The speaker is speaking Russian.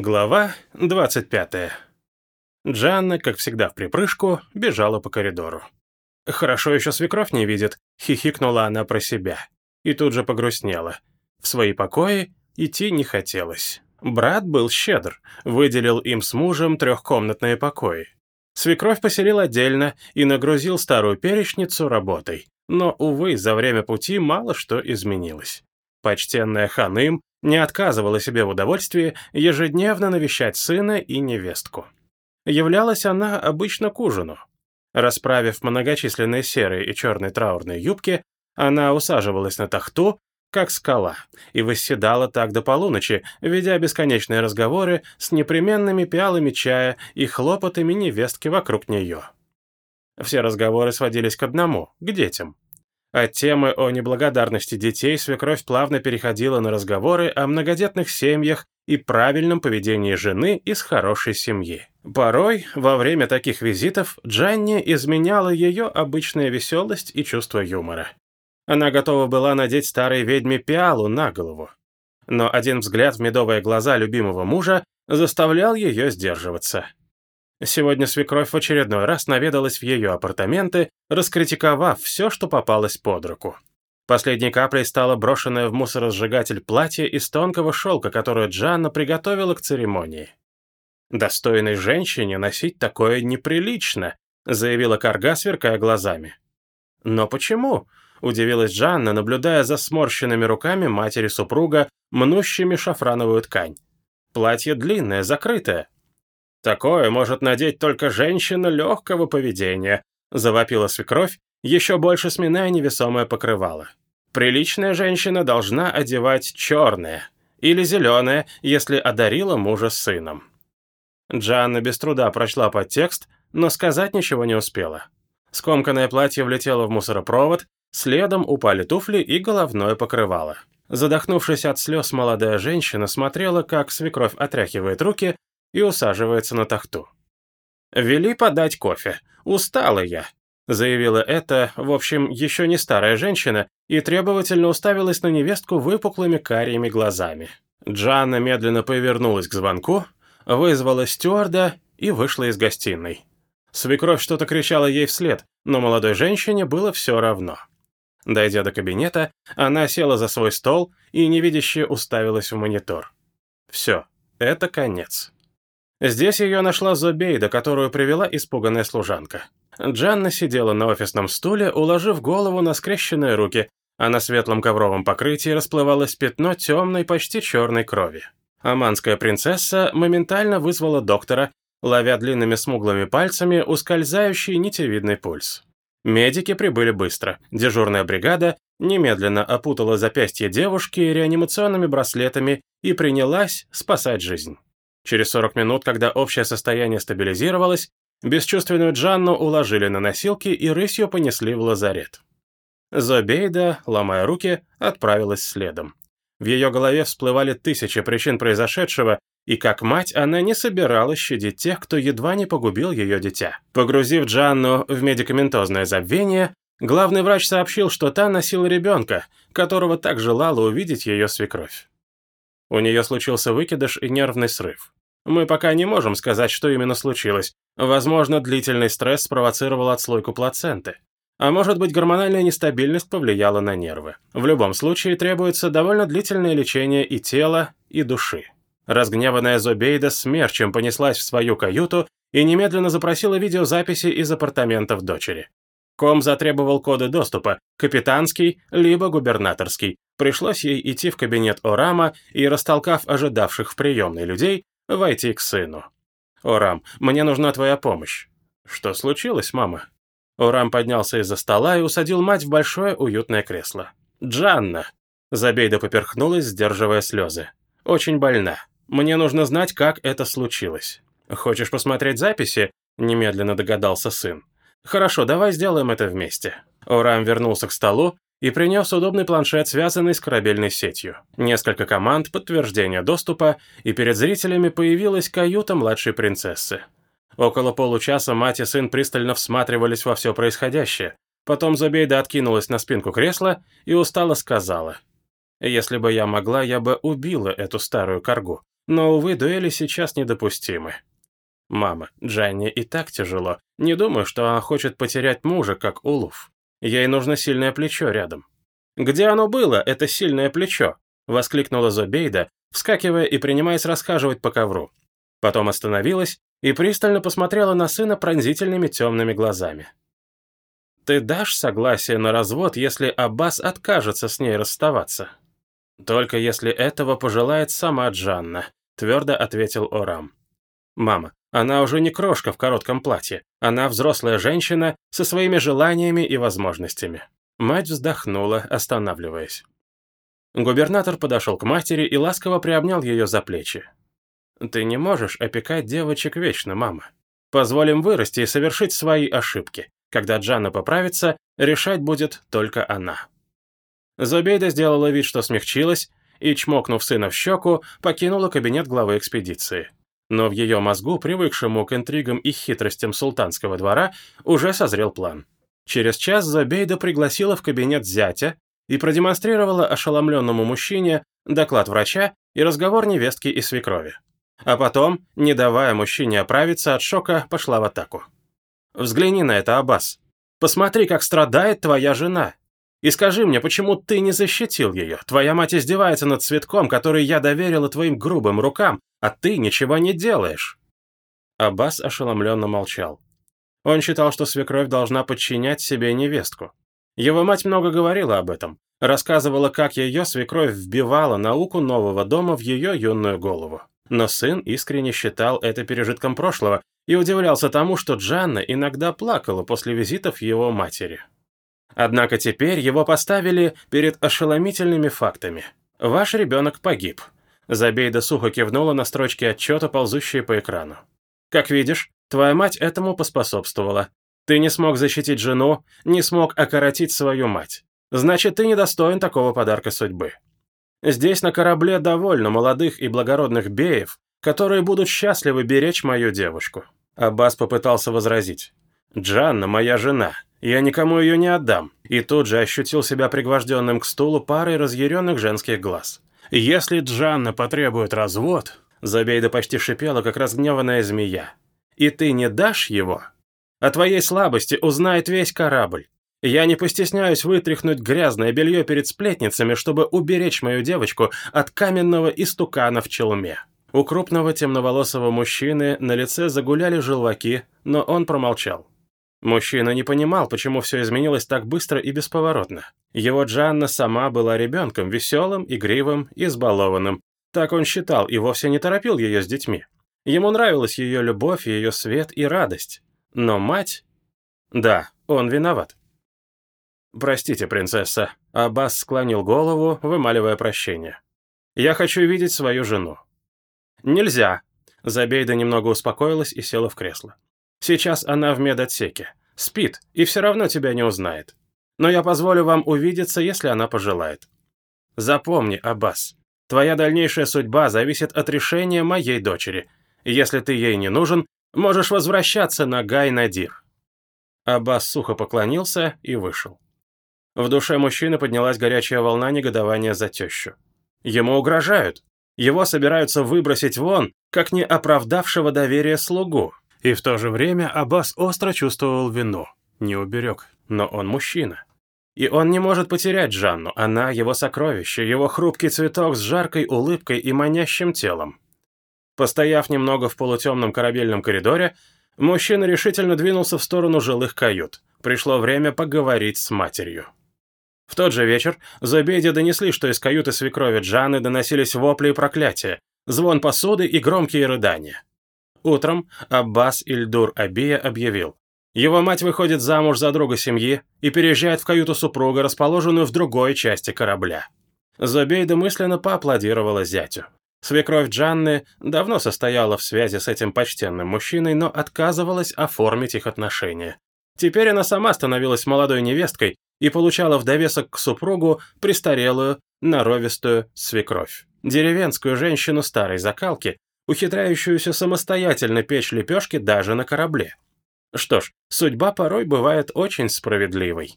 Глава 25. Джанна, как всегда в припрыжку, бежала по коридору. «Хорошо еще свекровь не видит», — хихикнула она про себя. И тут же погрустнела. В свои покои идти не хотелось. Брат был щедр, выделил им с мужем трехкомнатные покои. Свекровь поселил отдельно и нагрузил старую перечницу работой. Но, увы, за время пути мало что изменилось. Почтенная ханым не отказывала себе в удовольствии ежедневно навещать сына и невестку. Являлась она обычно к ужину. Расправив многочисленные серые и черные траурные юбки, она усаживалась на тахту, как скала, и восседала так до полуночи, ведя бесконечные разговоры с непременными пиалами чая и хлопотами невестки вокруг нее. Все разговоры сводились к одному — к детям. От темы о неблагодарности детей свекровь плавно переходила на разговоры о многодетных семьях и правильном поведении жены из хорошей семьи. Порой, во время таких визитов, Джанни изменяла ее обычная веселость и чувство юмора. Она готова была надеть старой ведьме пиалу на голову. Но один взгляд в медовые глаза любимого мужа заставлял ее сдерживаться. Сегодня свекровь в очередной раз наведалась в ее апартаменты, раскритиковав все, что попалось под руку. Последней каплей стало брошенное в мусоросжигатель платье из тонкого шелка, которое Джанна приготовила к церемонии. «Достойной женщине носить такое неприлично», заявила Карга, сверкая глазами. «Но почему?» — удивилась Джанна, наблюдая за сморщенными руками матери супруга, мнущими шафрановую ткань. «Платье длинное, закрытое». «Такое может надеть только женщина легкого поведения», — завопила свекровь, еще больше сминая невесомое покрывало. «Приличная женщина должна одевать черное или зеленое, если одарила мужа сыном». Джанна без труда прочла подтекст, но сказать ничего не успела. Скомканное платье влетело в мусоропровод, следом упали туфли и головное покрывало. Задохнувшись от слез, молодая женщина смотрела, как свекровь отряхивает руки и усаживается на тахту. «Вели подать кофе. Устала я», — заявила эта, в общем, еще не старая женщина, и требовательно уставилась на невестку выпуклыми карими глазами. Джанна медленно повернулась к звонку, вызвала стюарда и вышла из гостиной. Свекровь что-то кричала ей вслед, но молодой женщине было все равно. Дойдя до кабинета, она села за свой стол и невидяще уставилась в монитор. Все, это конец. Здесь ее нашла Зобейда, которую привела испуганная служанка. Джанна сидела на офисном стуле, уложив голову на скрещенные руки, а на светлом ковровом покрытии расплывалось пятно темной, почти черной крови. Аманская принцесса моментально вызвала доктора, ловя длинными смуглыми пальцами ускользающий нитевидный пульс. Медики прибыли быстро. Дежурная бригада немедленно опутала запястье девушки реанимационными браслетами и принялась спасать жизнь. Через 40 минут, когда общее состояние стабилизировалось, бесчувственную Джанну уложили на носилки и рысью понесли в лазарет. Зобейда, ломая руки, отправилась следом. В ее голове всплывали тысячи причин произошедшего, и как мать она не собиралась щадить тех, кто едва не погубил ее дитя. Погрузив Джанну в медикаментозное забвение, главный врач сообщил, что та носила ребенка, которого так желала увидеть ее свекровь. У нее случился выкидыш и нервный срыв. Мы пока не можем сказать, что именно случилось. Возможно, длительный стресс спровоцировал отслойку плаценты. А может быть, гормональная нестабильность повлияла на нервы. В любом случае, требуется довольно длительное лечение и тела, и души. Разгневанная Зобейда смерчем понеслась в свою каюту и немедленно запросила видеозаписи из апартаментов дочери. Ком затребовал коды доступа, капитанский, либо губернаторский. Пришлось ей идти в кабинет Орама и, растолкав ожидавших в приемной людей, войти к сыну. «Орам, мне нужна твоя помощь». «Что случилось, мама?» Орам поднялся из-за стола и усадил мать в большое уютное кресло. «Джанна!» Забейда поперхнулась, сдерживая слезы. «Очень больна. Мне нужно знать, как это случилось. Хочешь посмотреть записи?» Немедленно догадался сын. «Хорошо, давай сделаем это вместе». Орам вернулся к столу и принес удобный планшет, связанный с корабельной сетью. Несколько команд, подтверждения доступа, и перед зрителями появилась каюта младшей принцессы. Около получаса мать и сын пристально всматривались во все происходящее. Потом Зубейда откинулась на спинку кресла и устало сказала. «Если бы я могла, я бы убила эту старую коргу. Но, увы, дуэли сейчас недопустимы. Мама, Джанни и так тяжело. Не думаю, что она хочет потерять мужа, как Улуф. Ей нужно сильное плечо рядом. «Где оно было, это сильное плечо?» — воскликнула Зобейда, вскакивая и принимаясь расхаживать по ковру. Потом остановилась и пристально посмотрела на сына пронзительными темными глазами. «Ты дашь согласие на развод, если Аббас откажется с ней расставаться?» «Только если этого пожелает сама Джанна», — твердо ответил Орам. «Мама, она уже не крошка в коротком платье. Она взрослая женщина со своими желаниями и возможностями». Мать вздохнула, останавливаясь. Губернатор подошел к матери и ласково приобнял ее за плечи. «Ты не можешь опекать девочек вечно, мама. Позволим вырасти и совершить свои ошибки. Когда Джанна поправится, решать будет только она». Зубейда сделала вид, что смягчилась, и, чмокнув сына в щеку, покинула кабинет главы экспедиции. Но в ее мозгу, привыкшему к интригам и хитростям султанского двора, уже созрел план. Через час Зобейда пригласила в кабинет зятя и продемонстрировала ошеломленному мужчине доклад врача и разговор невестки и свекрови. А потом, не давая мужчине оправиться от шока, пошла в атаку. «Взгляни на это, Аббас. Посмотри, как страдает твоя жена. И скажи мне, почему ты не защитил ее? Твоя мать издевается над цветком, который я доверила твоим грубым рукам, а ты ничего не делаешь». Аббас ошеломленно молчал. Он считал, что свекровь должна подчинять себе невестку. Его мать много говорила об этом, рассказывала, как ее свекровь вбивала науку нового дома в ее юную голову. Но сын искренне считал это пережитком прошлого и удивлялся тому, что Джанна иногда плакала после визитов его матери. Однако теперь его поставили перед ошеломительными фактами. «Ваш ребенок погиб». Забейда сухо кивнула на строчки отчета, ползущие по экрану. «Как видишь, Твоя мать этому поспособствовала. Ты не смог защитить жену, не смог окоротить свою мать. Значит, ты недостоин такого подарка судьбы. Здесь на корабле довольно молодых и благородных беев, которые будут счастливы беречь мою девушку». Аббас попытался возразить. «Джанна моя жена. Я никому ее не отдам». И тут же ощутил себя пригвожденным к стулу парой разъяренных женских глаз. «Если Джанна потребует развод...» Забейда почти шипела, как разгневанная змея и ты не дашь его, о твоей слабости узнает весь корабль. Я не постесняюсь вытряхнуть грязное белье перед сплетницами, чтобы уберечь мою девочку от каменного истукана в челме». У крупного темноволосого мужчины на лице загуляли желваки, но он промолчал. Мужчина не понимал, почему все изменилось так быстро и бесповоротно. Его Джанна сама была ребенком, веселым, игривым, избалованным. Так он считал и вовсе не торопил ее с детьми. Ему нравилась ее любовь, ее свет и радость. Но мать... Да, он виноват. «Простите, принцесса», — Аббас склонил голову, вымаливая прощение. «Я хочу видеть свою жену». «Нельзя». Забейда немного успокоилась и села в кресло. «Сейчас она в медотсеке. Спит, и все равно тебя не узнает. Но я позволю вам увидеться, если она пожелает. Запомни, Аббас, твоя дальнейшая судьба зависит от решения моей дочери, если ты ей не нужен, можешь возвращаться на Гай-Надир». Аббас сухо поклонился и вышел. В душе мужчины поднялась горячая волна негодования за тещу. Ему угрожают. Его собираются выбросить вон, как не оправдавшего доверия слугу. И в то же время Аббас остро чувствовал вину. Не уберег, но он мужчина. И он не может потерять Жанну, она его сокровище, его хрупкий цветок с жаркой улыбкой и манящим телом. Постояв немного в полутемном корабельном коридоре, мужчина решительно двинулся в сторону жилых кают. Пришло время поговорить с матерью. В тот же вечер Зубейде донесли, что из каюты свекрови Джаны доносились вопли и проклятия, звон посуды и громкие рыдания. Утром Аббас Ильдур Абия объявил. Его мать выходит замуж за друга семьи и переезжает в каюту супруга, расположенную в другой части корабля. Зубейда мысленно поаплодировала зятю. Свекровь Джанны давно состояла в связи с этим почтенным мужчиной, но отказывалась оформить их отношения. Теперь она сама становилась молодой невесткой и получала в довесок к супругу престарелую, норовистую свекровь. Деревенскую женщину старой закалки, ухитряющуюся самостоятельно печь лепешки даже на корабле. Что ж, судьба порой бывает очень справедливой.